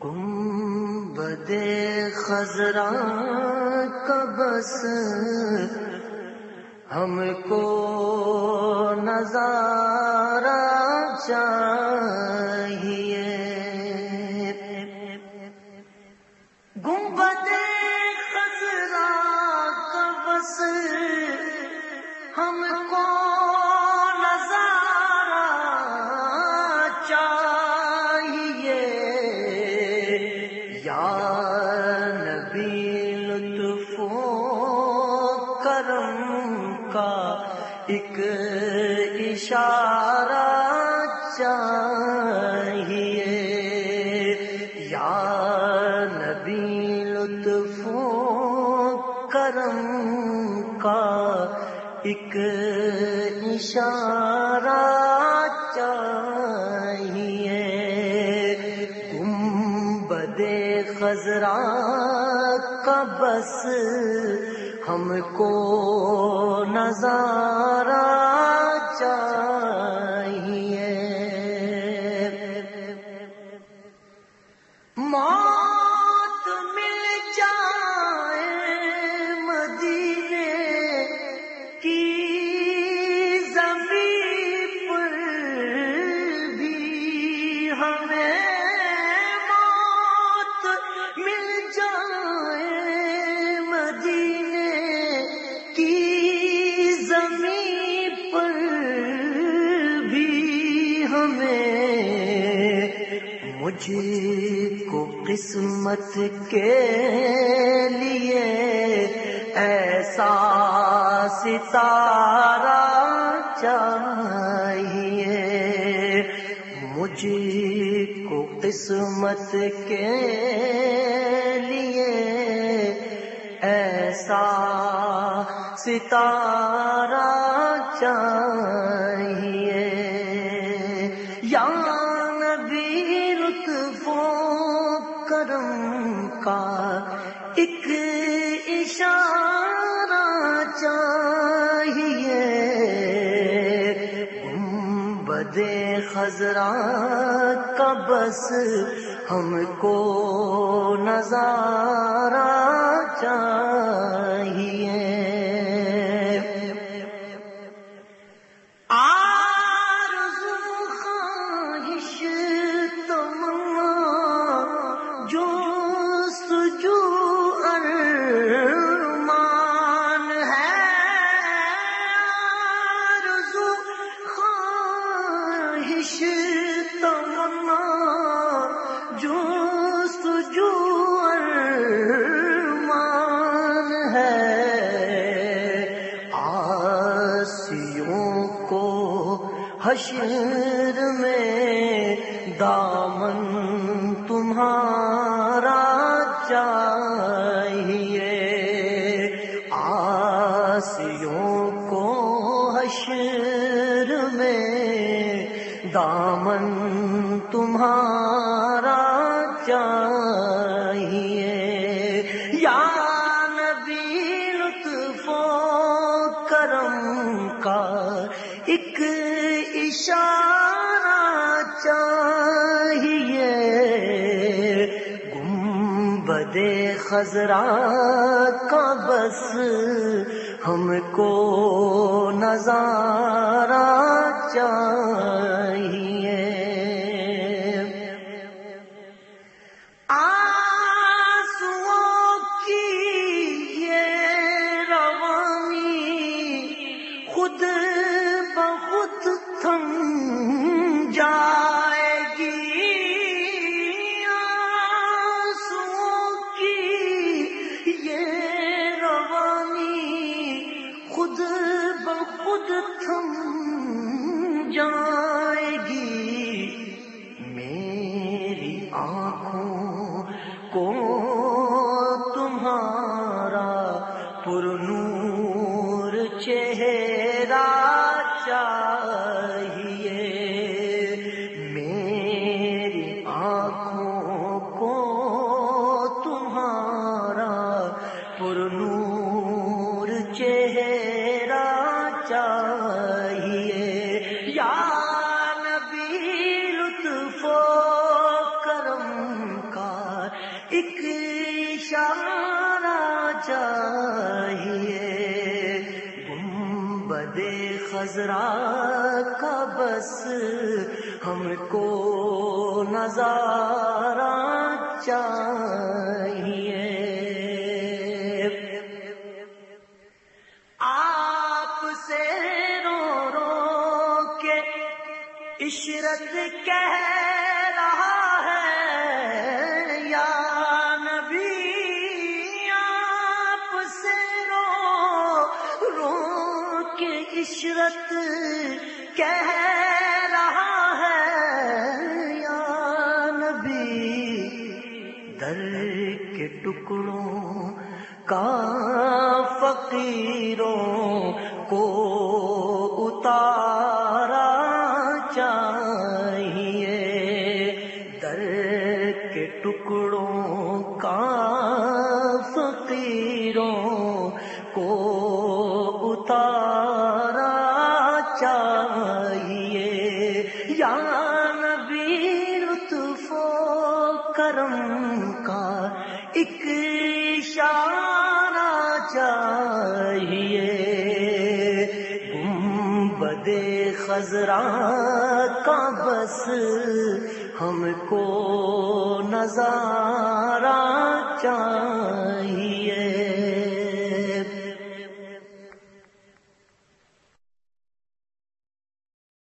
گنبد خزرا کا بس ہم کو نظارہ چاہ ایک اشارہ چاہیے۔ یا نبی لطف کرم کا ایک اشارہ چاہیے۔ گنبد خزرا کا بس ہم کو نظارہ چاہیے۔ ماں مجھ کو قسمت کے لیے ایسا ستارہ چاہیے۔ مجھ کو قسمت کے لیے ایسا ستارہ چاہیے۔ کا ایک اشارہ چاہیے۔ گنبد خزرا کا بس ہم کو نظارہ چاہیے۔ تمنا جو سجو ہے۔ آسیوں کو حشر میں دامن تمہارا چاہیے۔ آسیوں دامن تمہارا چاہیے۔ یا نبی لطف و کرم کا ایک اشارہ چاہیے۔ گنبد خزرا کا بس ہم کو نظارہ چاہیے۔ خود تھم جائے گی۔ میری آنکھوں کو تمہارا پرنو ایک اشارہ چاہیے۔ گنبد خزرا کا بس ہم کو نظارہ چاہیے۔ آپ سے رو رو کے عشرت کہہ عشرت کہہ رہا ہے یا نبی در کے ٹکڑوں کا فقیروں کرم کا ایک اشارہ چاہیے۔ گنبد خزرا کا بس ہم کو نظارہ چاہیے۔